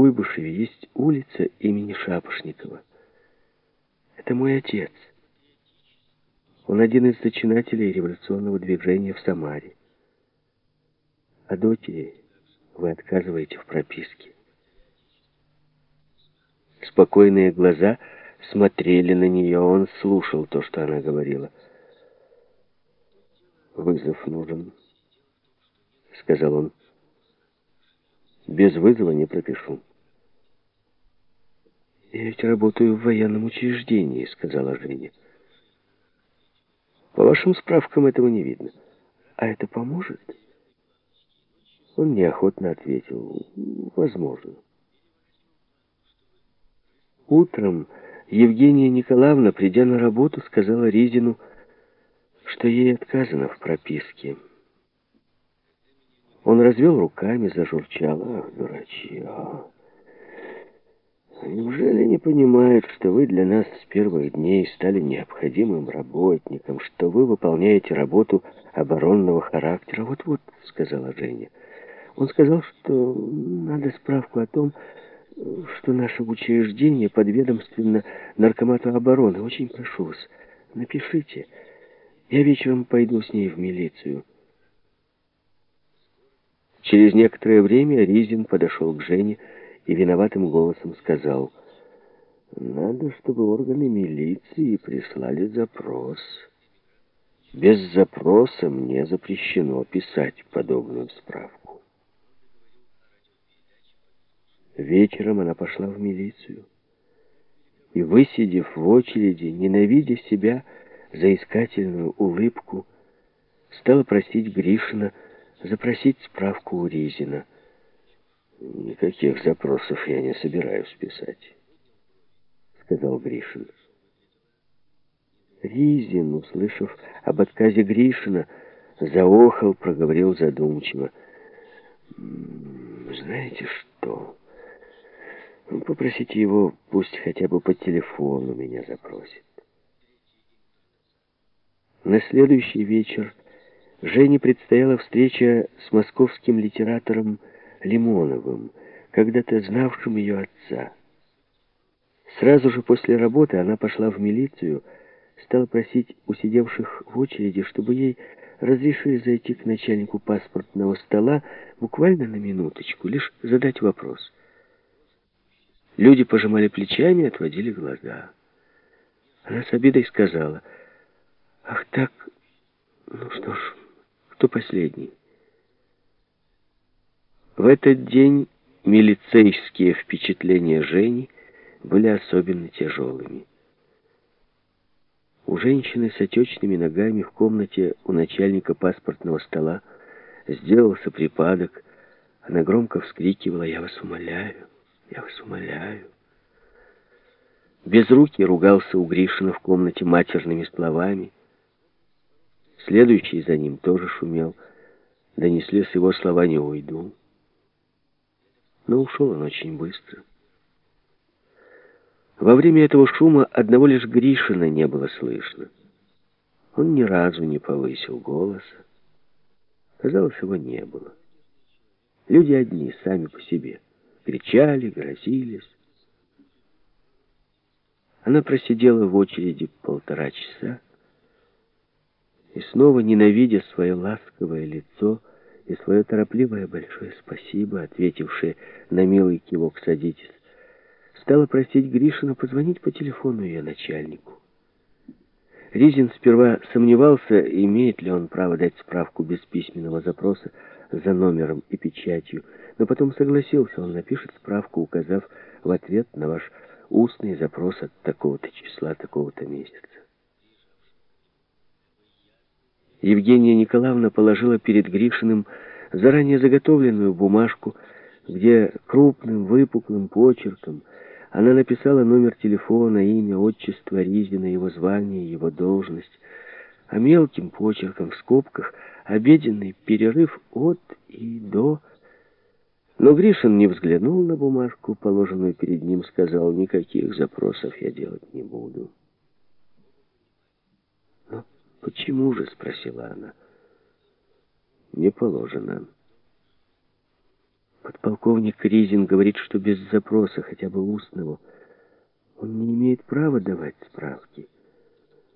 Куйбышеве есть улица имени Шапошникова. Это мой отец. Он один из зачинателей революционного движения в Самаре. А дочери вы отказываете в прописке. Спокойные глаза смотрели на нее, он слушал то, что она говорила. «Вызов нужен», — сказал он. «Без вызова не пропишу». «Я ведь работаю в военном учреждении», — сказала Женя. «По вашим справкам этого не видно. А это поможет?» Он неохотно ответил. «Возможно». Утром Евгения Николаевна, придя на работу, сказала Ризину, что ей отказано в прописке. Он развел руками, зажурчал. «Ах, дурачье! Неужели не понимают, что вы для нас с первых дней стали необходимым работником, что вы выполняете работу оборонного характера?» «Вот-вот», — сказала Женя. Он сказал, что надо справку о том, что наше учреждение подведомственно наркомату обороны. Очень прошу вас, напишите. Я вечером пойду с ней в милицию. Через некоторое время Ризин подошел к Жене и виноватым голосом сказал, «Надо, чтобы органы милиции прислали запрос. Без запроса мне запрещено писать подобную справку». Вечером она пошла в милицию и, высидев в очереди, ненавидя себя за искательную улыбку, стала просить Гришина запросить справку у Ризина. «Никаких запросов я не собираюсь писать», — сказал Гришин. Ризин, услышав об отказе Гришина, заохал, проговорил задумчиво. «Знаете что? Попросите его, пусть хотя бы по телефону меня запросит». На следующий вечер Жене предстояла встреча с московским литератором Лимоновым, когда-то знавшим ее отца. Сразу же после работы она пошла в милицию, стала просить у сидевших в очереди, чтобы ей разрешили зайти к начальнику паспортного стола буквально на минуточку, лишь задать вопрос. Люди пожимали плечами и отводили глаза. Она с обидой сказала, «Ах так, ну что ж, кто последний?» В этот день милицейские впечатления Жени были особенно тяжелыми. У женщины с отечными ногами в комнате у начальника паспортного стола сделался припадок. Она громко вскрикивала «Я вас умоляю, я вас умоляю». Безрукий ругался у Гришина в комнате матерными словами. Следующий за ним тоже шумел. Донеслись его слова «Не уйду». Но ушел он очень быстро. Во время этого шума одного лишь Гришина не было слышно. Он ни разу не повысил голоса. Казалось, его не было. Люди одни, сами по себе. Кричали, грозились. Она просидела в очереди полтора часа и снова, ненавидя свое ласковое лицо, и свое торопливое большое спасибо, ответившее на милый кивок «Садитесь», стала просить Гришина позвонить по телефону ее начальнику. Ризин сперва сомневался, имеет ли он право дать справку без письменного запроса за номером и печатью, но потом согласился, он напишет справку, указав в ответ на ваш устный запрос от такого-то числа, такого-то месяца. Евгения Николаевна положила перед Гришиным заранее заготовленную бумажку, где крупным выпуклым почерком она написала номер телефона, имя, отчество Ризина, его звание, его должность, а мелким почерком в скобках обеденный перерыв от и до. Но Гришин не взглянул на бумажку, положенную перед ним, сказал, никаких запросов я делать не буду. «Почему же?» — спросила она. «Не положено». Подполковник Ризин говорит, что без запроса, хотя бы устного, он не имеет права давать справки.